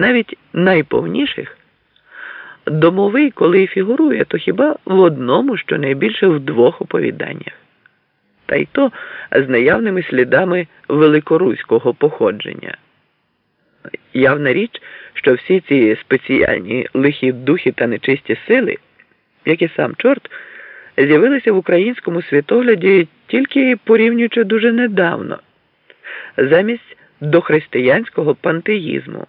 навіть найповніших, домовий, коли фігурує, то хіба в одному, що найбільше в двох оповіданнях, та й то з наявними слідами великоруського походження. Явна річ, що всі ці спеціальні лихі духи та нечисті сили, як і сам чорт, з'явилися в українському світогляді тільки порівнюючи дуже недавно, замість дохристиянського пантеїзму,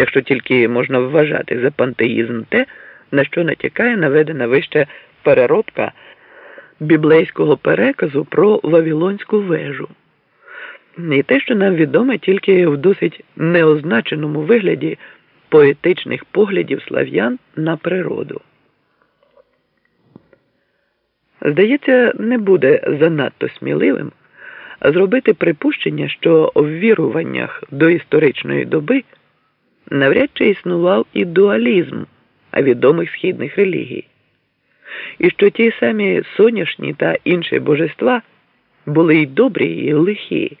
якщо тільки можна вважати за пантеїзм те, на що натякає наведена вище переробка біблейського переказу про Вавилонську вежу. І те, що нам відоме тільки в досить неозначеному вигляді поетичних поглядів слав'ян на природу. Здається, не буде занадто сміливим зробити припущення, що в віруваннях до історичної доби навряд чи існував і дуалізм відомих східних релігій, і що ті самі соняшні та інші божества були й добрі, і лихі,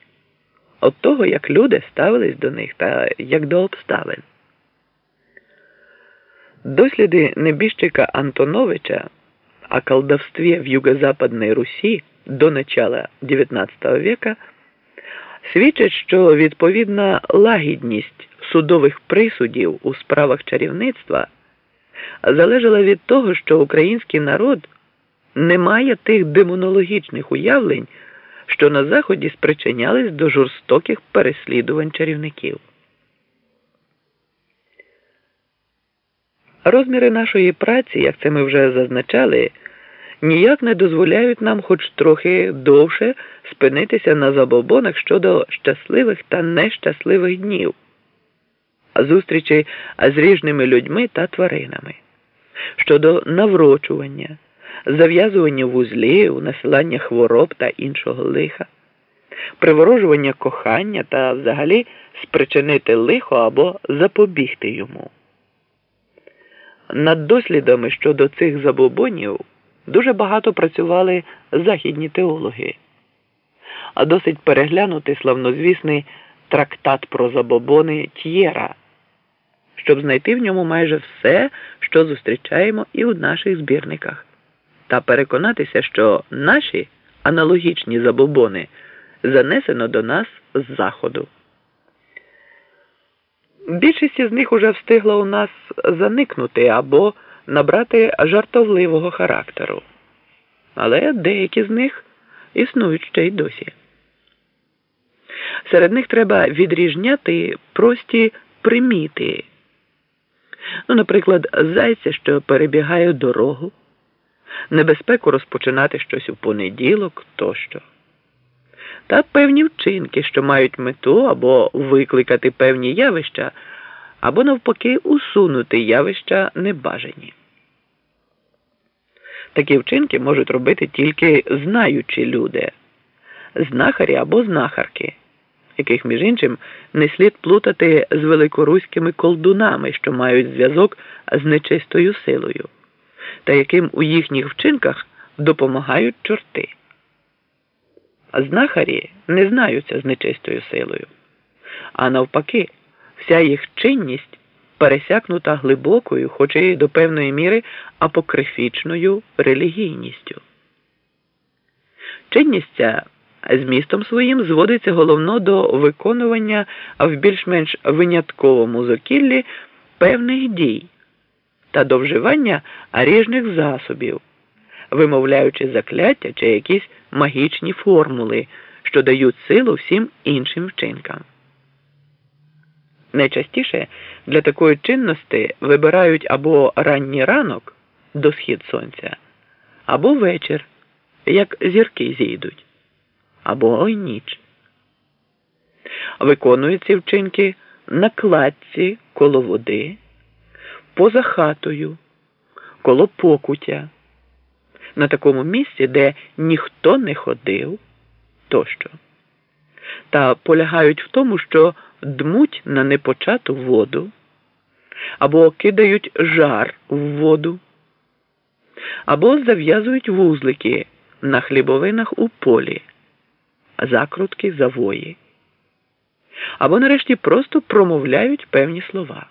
від того, як люди ставились до них та як до обставин. Досліди небіжчика Антоновича о колдовстве в Юго-Западной Руси до начала XIX века свідчать, що відповідна лагідність судових присудів у справах чарівництва залежала від того, що український народ не має тих демонологічних уявлень, що на Заході спричинялись до жорстоких переслідувань чарівників. Розміри нашої праці, як це ми вже зазначали, ніяк не дозволяють нам хоч трохи довше спинитися на забобонах щодо щасливих та нещасливих днів, зустрічей з ріжними людьми та тваринами, щодо наврочування, зав'язування вузлів, насилання хвороб та іншого лиха, приворожування кохання та взагалі спричинити лихо або запобігти йому. Над дослідами щодо цих забобонів дуже багато працювали західні теологи, а досить переглянути славнозвісний трактат про забобони Т'єра, щоб знайти в ньому майже все, що зустрічаємо і у наших збірниках, та переконатися, що наші аналогічні забобони занесено до нас з заходу. Більшість із них уже встигла у нас заникнути або набрати жартовливого характеру, але деякі з них існують ще й досі. Серед них треба відріжняти прості приміти, ну, наприклад, зайця, що перебігає дорогу, небезпеку розпочинати щось у понеділок тощо. Та певні вчинки, що мають мету або викликати певні явища, або навпаки усунути явища небажані. Такі вчинки можуть робити тільки знаючі люди, знахарі або знахарки, яких, між іншим, не слід плутати з великоруськими колдунами, що мають зв'язок з нечистою силою, та яким у їхніх вчинках допомагають чорти. Знахарі не знаються з нечистою силою, а навпаки, вся їх чинність пересякнута глибокою, хоч і до певної міри апокрифічною релігійністю. Чинність ця змістом своїм зводиться головно до виконування в більш-менш винятковому зокіллі певних дій та до вживання ріжних засобів, вимовляючи закляття чи якісь магічні формули, що дають силу всім іншим вчинкам. Найчастіше для такої чинності вибирають або ранній ранок до схід сонця, або вечір, як зірки зійдуть, або ой ніч. Виконують ці вчинки на кладці коло води, поза хатою, коло покуття, на такому місці, де ніхто не ходив тощо, та полягають в тому, що дмуть на непочату воду, або кидають жар в воду, або зав'язують вузлики на хлібовинах у полі, закрутки завої. або нарешті просто промовляють певні слова.